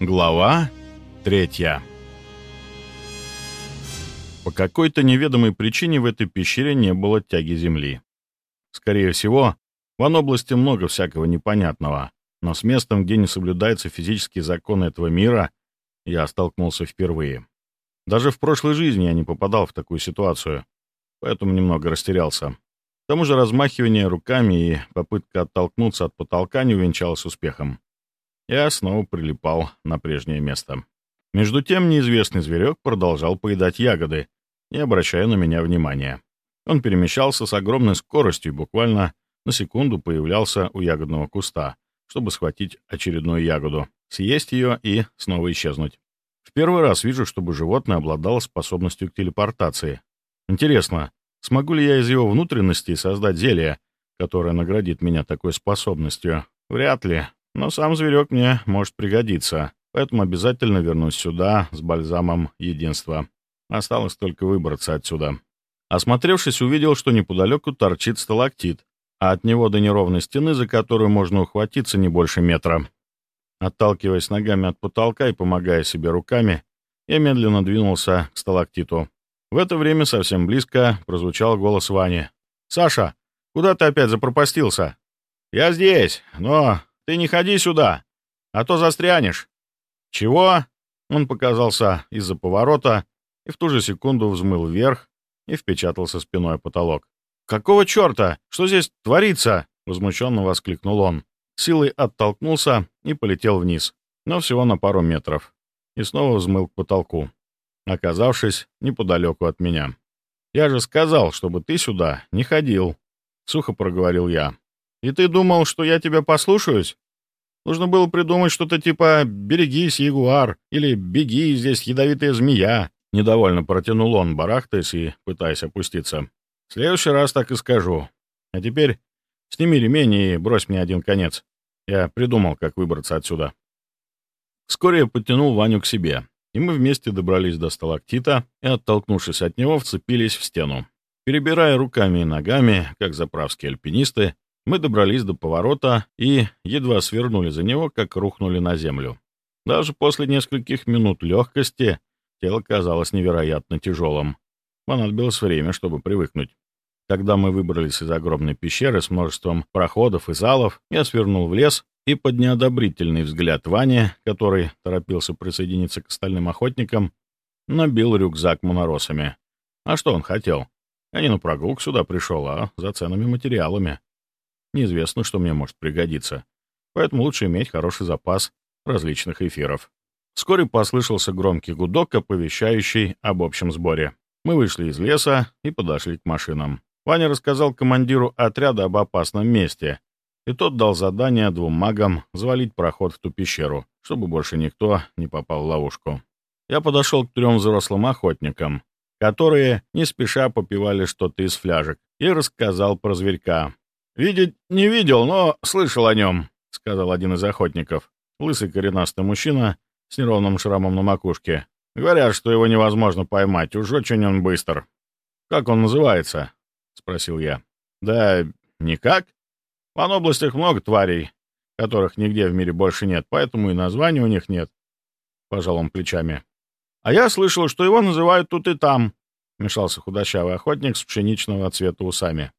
Глава третья По какой-то неведомой причине в этой пещере не было тяги земли. Скорее всего, в области много всякого непонятного, но с местом, где не соблюдаются физические законы этого мира, я столкнулся впервые. Даже в прошлой жизни я не попадал в такую ситуацию, поэтому немного растерялся. К тому же размахивание руками и попытка оттолкнуться от потолка не увенчалась успехом я снова прилипал на прежнее место. Между тем неизвестный зверек продолжал поедать ягоды, не обращая на меня внимания. Он перемещался с огромной скоростью буквально на секунду появлялся у ягодного куста, чтобы схватить очередную ягоду, съесть ее и снова исчезнуть. В первый раз вижу, чтобы животное обладало способностью к телепортации. Интересно, смогу ли я из его внутренностей создать зелье, которое наградит меня такой способностью? Вряд ли, но сам зверек мне может пригодиться, поэтому обязательно вернусь сюда с бальзамом единства. Осталось только выбраться отсюда. Осмотревшись, увидел, что неподалеку торчит сталактит, а от него до неровной стены, за которую можно ухватиться не больше метра. Отталкиваясь ногами от потолка и помогая себе руками, я медленно двинулся к сталактиту. В это время совсем близко прозвучал голос Вани. «Саша, куда ты опять запропастился?» «Я здесь, но ты не ходи сюда, а то застрянешь». «Чего?» Он показался из-за поворота и в ту же секунду взмыл вверх и впечатался спиной в потолок. «Какого черта? Что здесь творится?» — возмущенно воскликнул он. Силой оттолкнулся и полетел вниз, но всего на пару метров, и снова взмыл к потолку, оказавшись неподалеку от меня. «Я же сказал, чтобы ты сюда не ходил», — сухо проговорил я. «И ты думал, что я тебя послушаюсь? Нужно было придумать что-то типа «берегись, ягуар» или «беги, здесь ядовитая змея». Недовольно протянул он, барахтаясь и пытаясь опуститься. В следующий раз так и скажу. А теперь сними ремень и брось мне один конец. Я придумал, как выбраться отсюда. Вскоре я подтянул Ваню к себе, и мы вместе добрались до сталактита и, оттолкнувшись от него, вцепились в стену. Перебирая руками и ногами, как заправские альпинисты, мы добрались до поворота и едва свернули за него, как рухнули на землю. Даже после нескольких минут легкости тело казалось невероятно тяжелым. Понадобилось время, чтобы привыкнуть. Когда мы выбрались из огромной пещеры с множеством проходов и залов, я свернул в лес и под неодобрительный взгляд Вани, который торопился присоединиться к остальным охотникам, набил рюкзак моноросами. А что он хотел? Я не на прогулку сюда пришел, а за ценными материалами. Неизвестно, что мне может пригодиться. Поэтому лучше иметь хороший запас различных эфиров. Вскоре послышался громкий гудок, оповещающий об общем сборе. Мы вышли из леса и подошли к машинам. Ваня рассказал командиру отряда об опасном месте, и тот дал задание двум магам завалить проход в ту пещеру, чтобы больше никто не попал в ловушку. Я подошел к трем взрослым охотникам, которые не спеша попивали что-то из фляжек, и рассказал про зверька, «Видеть не видел, но слышал о нем», — сказал один из охотников. Лысый коренастый мужчина с неровным шрамом на макушке. «Говорят, что его невозможно поймать, уж очень он быстр». «Как он называется?» — спросил я. «Да никак. В областях много тварей, которых нигде в мире больше нет, поэтому и названия у них нет», — пожал он плечами. «А я слышал, что его называют тут и там», — мешался худощавый охотник с пшеничного цвета усами.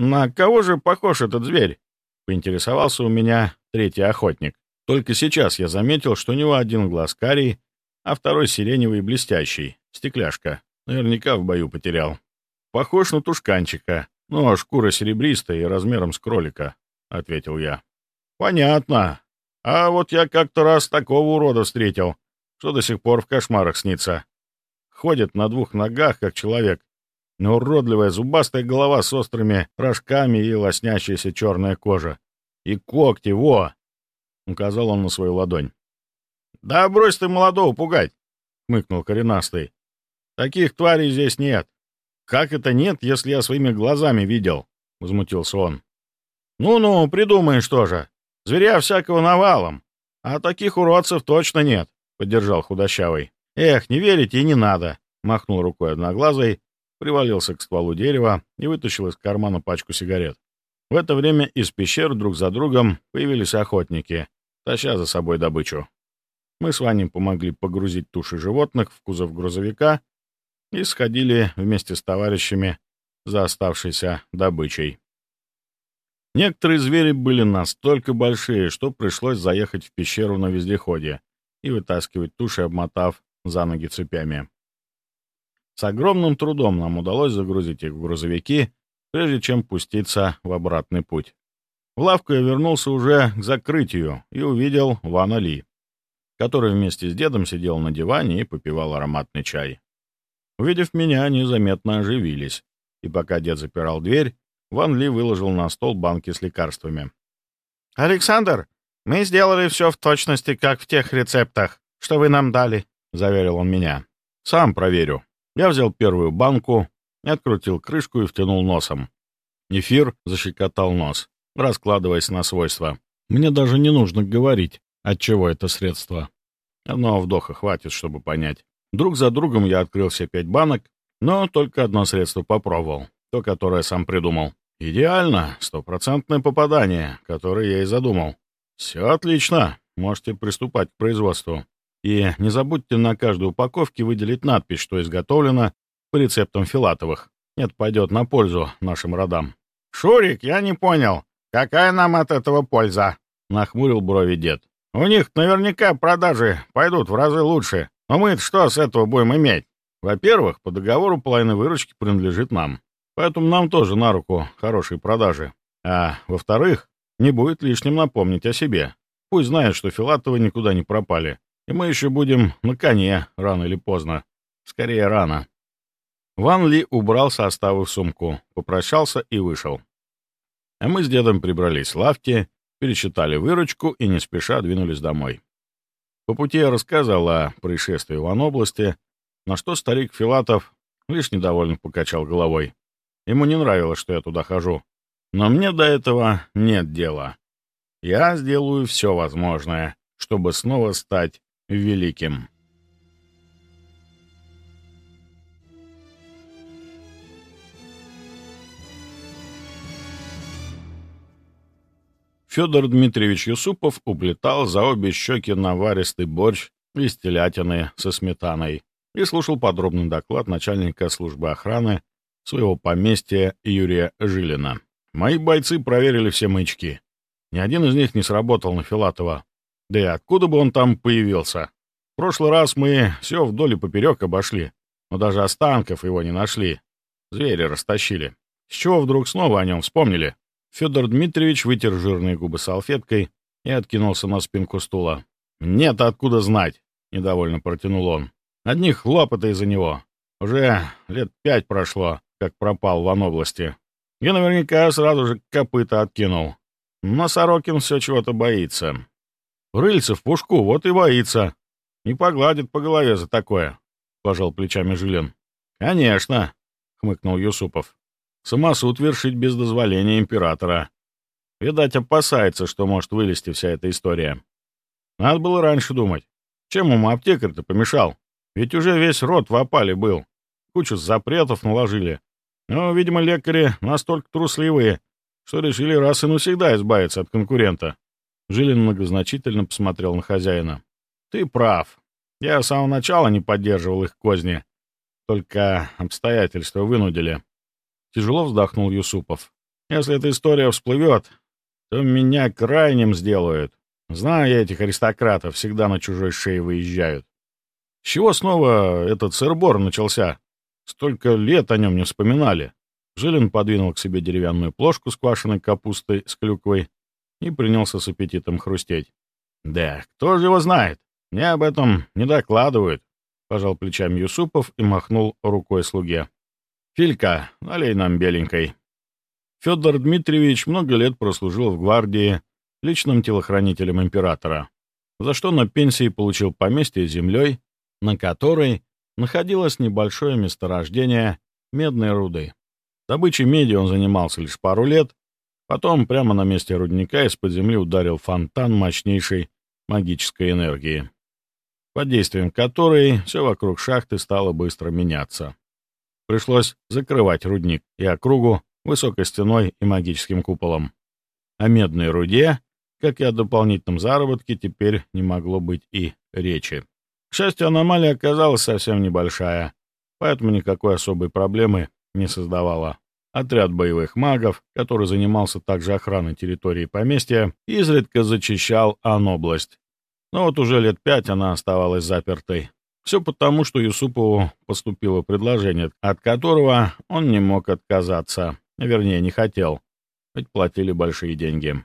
«На кого же похож этот зверь?» — поинтересовался у меня третий охотник. Только сейчас я заметил, что у него один глаз карий, а второй сиреневый блестящий, стекляшка. Наверняка в бою потерял. Похож на тушканчика, но шкура серебристая и размером с кролика, — ответил я. Понятно. А вот я как-то раз такого урода встретил, что до сих пор в кошмарах снится. Ходит на двух ногах, как человек, но уродливая зубастая голова с острыми рожками и лоснящаяся черная кожа. И когти, во! Указал он на свою ладонь. «Да брось ты молодого пугать!» — хмыкнул коренастый. «Таких тварей здесь нет». «Как это нет, если я своими глазами видел?» — возмутился он. «Ну-ну, придумаешь тоже. Зверя всякого навалом. А таких уродцев точно нет», — поддержал худощавый. «Эх, не верите и не надо», — махнул рукой одноглазой привалился к стволу дерева и вытащил из кармана пачку сигарет. В это время из пещер друг за другом появились охотники, таща за собой добычу. Мы с Ваней помогли погрузить туши животных в кузов грузовика и сходили вместе с товарищами за оставшейся добычей. Некоторые звери были настолько большие, что пришлось заехать в пещеру на вездеходе и вытаскивать туши, обмотав за ноги цепями. С огромным трудом нам удалось загрузить их в грузовики, прежде чем пуститься в обратный путь. В лавку я вернулся уже к закрытию и увидел Вана Ли, который вместе с дедом сидел на диване и попивал ароматный чай. Увидев меня, они заметно оживились, и пока дед запирал дверь, Ван Ли выложил на стол банки с лекарствами. «Александр, мы сделали все в точности, как в тех рецептах, что вы нам дали», — заверил он меня. «Сам проверю». Я взял первую банку, открутил крышку и втянул носом. Эфир защекотал нос, раскладываясь на свойства. Мне даже не нужно говорить, от чего это средство. Одного вдоха хватит, чтобы понять. Друг за другом я открыл все пять банок, но только одно средство попробовал, то, которое сам придумал. Идеально, стопроцентное попадание, которое я и задумал. Все отлично, можете приступать к производству. И не забудьте на каждой упаковке выделить надпись, что изготовлено по рецептам Филатовых. Это пойдет на пользу нашим родам. «Шурик, я не понял, какая нам от этого польза?» — нахмурил брови дед. «У них наверняка продажи пойдут в разы лучше. Но мы что с этого будем иметь?» «Во-первых, по договору половина выручки принадлежит нам. Поэтому нам тоже на руку хорошие продажи. А во-вторых, не будет лишним напомнить о себе. Пусть знают, что Филатовы никуда не пропали. И мы еще будем на коне, рано или поздно. Скорее, рано. Ван Ли убрал составы в сумку, попрощался и вышел. А мы с дедом прибрались в лавке, пересчитали выручку и не спеша двинулись домой. По пути я рассказал о происшествии в Иванобласти, на что старик Филатов лишь недовольно покачал головой. Ему не нравилось, что я туда хожу. Но мне до этого нет дела. Я сделаю все возможное, чтобы снова стать великим. Федор Дмитриевич Юсупов уплетал за обе щеки наваристый борщ из телятины со сметаной и слушал подробный доклад начальника службы охраны своего поместья Юрия Жилина. Мои бойцы проверили все маячки. Ни один из них не сработал на Филатова. Да и откуда бы он там появился? В прошлый раз мы все вдоль и поперек обошли, но даже останков его не нашли. Звери растащили. С чего вдруг снова о нем вспомнили? Федор Дмитриевич вытер жирные губы салфеткой и откинулся на спинку стула. «Нет, откуда знать?» — недовольно протянул он. «Одних хлопоты из-за него. Уже лет пять прошло, как пропал в области. Я наверняка сразу же копыта откинул. Но Сорокин все чего-то боится. Рыльце в пушку, вот и боится. Не погладит по голове за такое», — пожал плечами Жилин. «Конечно», — хмыкнул Юсупов. «Самосуд вершить без дозволения императора. Видать, опасается, что может вылезти вся эта история. Надо было раньше думать. Чем ему аптекарь-то помешал? Ведь уже весь род в опале был. Кучу запретов наложили. Но, видимо, лекари настолько трусливые, что решили раз и навсегда избавиться от конкурента. Жилин многозначительно посмотрел на хозяина. «Ты прав. Я с самого начала не поддерживал их козни. Только обстоятельства вынудили». Тяжело вздохнул Юсупов. «Если эта история всплывет, то меня крайним сделают. Знаю я этих аристократов, всегда на чужой шее выезжают. С чего снова этот сырбор начался? Столько лет о нем не вспоминали. Жилин подвинул к себе деревянную плошку с квашеной капустой с клюквой и принялся с аппетитом хрустеть. «Да, кто же его знает? Мне об этом не докладывают», — пожал плечами Юсупов и махнул рукой слуге. «Филька, налей нам беленькой». Федор Дмитриевич много лет прослужил в гвардии личным телохранителем императора, за что на пенсии получил поместье землей, на которой находилось небольшое месторождение медной руды. Добычей меди он занимался лишь пару лет, потом прямо на месте рудника из-под земли ударил фонтан мощнейшей магической энергии, под действием которой все вокруг шахты стало быстро меняться. Пришлось закрывать рудник и округу высокой стеной и магическим куполом. О медной руде как и о дополнительном заработке, теперь не могло быть и речи. К счастью, аномалия оказалась совсем небольшая, поэтому никакой особой проблемы не создавала. Отряд боевых магов, который занимался также охраной территории поместья, изредка зачищал Анобласть. Но вот уже лет пять она оставалась запертой. Все потому, что Юсупову поступило предложение, от которого он не мог отказаться. Вернее, не хотел, ведь платили большие деньги.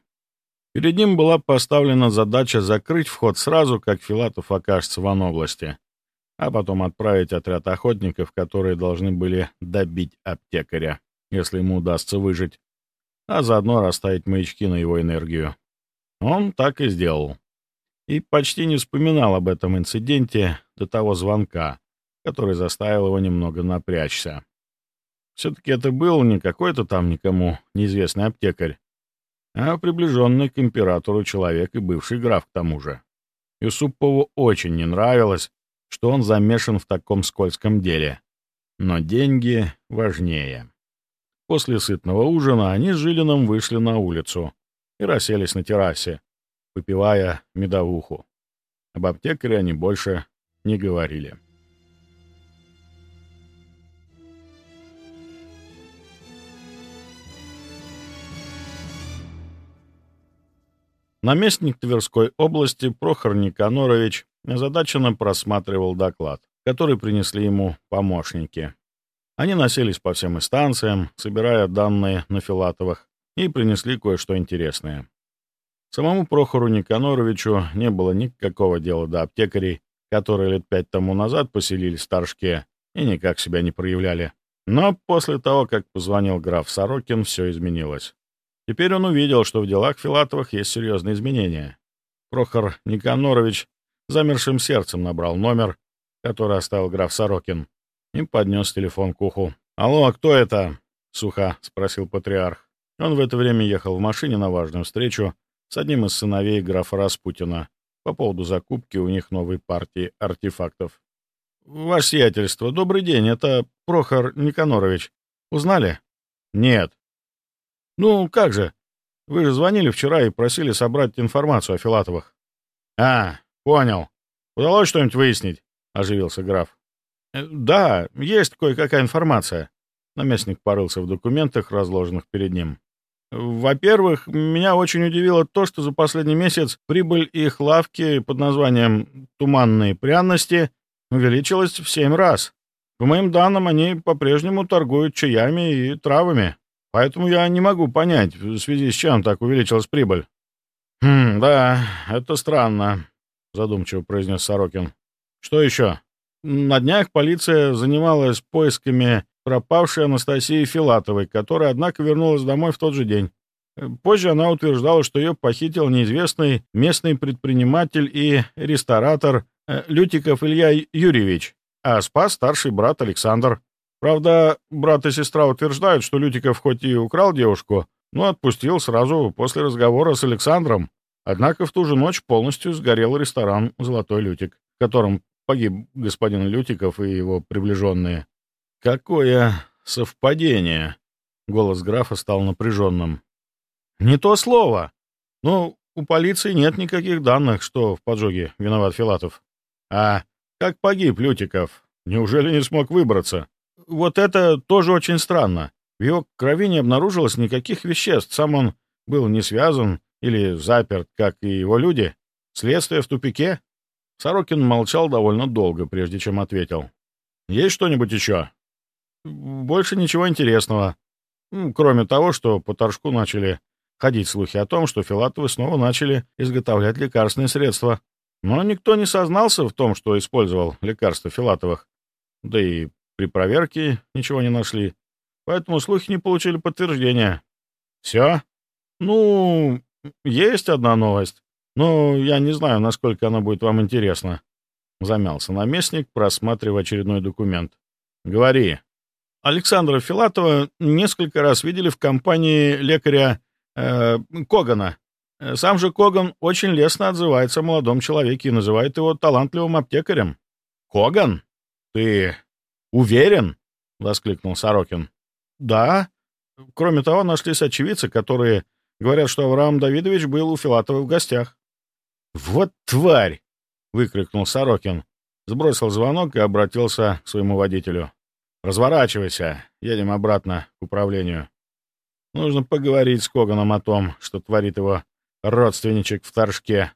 Перед ним была поставлена задача закрыть вход сразу, как Филатов окажется в области, а потом отправить отряд охотников, которые должны были добить аптекаря, если ему удастся выжить, а заодно расставить маячки на его энергию. Он так и сделал. И почти не вспоминал об этом инциденте до того звонка, который заставил его немного напрячься. Все-таки это был не какой-то там никому неизвестный аптекарь, а приближенный к императору человек и бывший граф к тому же. Юсупову очень не нравилось, что он замешан в таком скользком деле. Но деньги важнее. После сытного ужина они с Жилином вышли на улицу и расселись на террасе, выпивая медовуху. Об аптекаре они больше не говорили. Наместник Тверской области Прохор Никанорович озадаченно просматривал доклад, который принесли ему помощники. Они носились по всем инстанциям, собирая данные на Филатовых, и принесли кое-что интересное. Самому Прохору Никаноровичу не было никакого дела до аптекарей, которые лет пять тому назад поселились в Торжке и никак себя не проявляли. Но после того, как позвонил граф Сорокин, все изменилось. Теперь он увидел, что в делах Филатовых есть серьезные изменения. Прохор Никанорович замершим сердцем набрал номер, который оставил граф Сорокин, и поднес телефон к уху. «Алло, а кто это?» — сухо спросил патриарх. Он в это время ехал в машине на важную встречу с одним из сыновей графа Распутина по поводу закупки у них новой партии артефактов. «Ваше сиятельство, добрый день, это Прохор Никанорович. Узнали?» «Нет», «Ну, как же? Вы же звонили вчера и просили собрать информацию о Филатовых». «А, понял. Удалось что-нибудь выяснить?» — оживился граф. «Э, «Да, есть кое-какая информация». Наместник порылся в документах, разложенных перед ним. «Во-первых, меня очень удивило то, что за последний месяц прибыль их лавки под названием «Туманные пряности» увеличилась в семь раз. По моим данным, они по-прежнему торгуют чаями и травами». Поэтому я не могу понять, в связи с чем так увеличилась прибыль. «Хм, да, это странно», — задумчиво произнес Сорокин. «Что еще?» На днях полиция занималась поисками пропавшей Анастасии Филатовой, которая, однако, вернулась домой в тот же день. Позже она утверждала, что ее похитил неизвестный местный предприниматель и ресторатор э, Лютиков Илья Юрьевич, а спас старший брат Александр. Правда, брат и сестра утверждают, что Лютиков хоть и украл девушку, но отпустил сразу после разговора с Александром. Однако в ту же ночь полностью сгорел ресторан «Золотой Лютик», в котором погиб господин Лютиков и его приближенные. «Какое совпадение!» — голос графа стал напряженным. «Не то слово! Ну, у полиции нет никаких данных, что в поджоге виноват Филатов. А как погиб Лютиков? Неужели не смог выбраться?» Вот это тоже очень странно. В его крови не обнаружилось никаких веществ. Сам он был не связан или заперт, как и его люди. Следствие в тупике? Сорокин молчал довольно долго, прежде чем ответил. «Есть что-нибудь еще?» «Больше ничего интересного. Кроме того, что по Торжку начали ходить слухи о том, что Филатовы снова начали изготовлять лекарственные средства. Но никто не сознался в том, что использовал лекарства Филатовых. Да и при проверке ничего не нашли, поэтому слухи не получили подтверждения. Все? Ну, есть одна новость, но я не знаю, насколько она будет вам интересна. Замялся наместник, просматривая очередной документ. Говори. Александра Филатова несколько раз видели в компании лекаря э, Когана. Сам же Коган очень лестно отзывается о молодом человеке и называет его талантливым аптекарем. Коган? Ты «Уверен?» — воскликнул Сорокин. «Да. Кроме того, нашлись очевидцы, которые Говорят, что Авраам Давидович был у Филатова в гостях». «Вот тварь!» — выкрикнул Сорокин. Сбросил звонок и обратился к своему водителю. «Разворачивайся, едем обратно к управлению. Нужно поговорить с Коганом о том, что творит его родственничек в Торжке».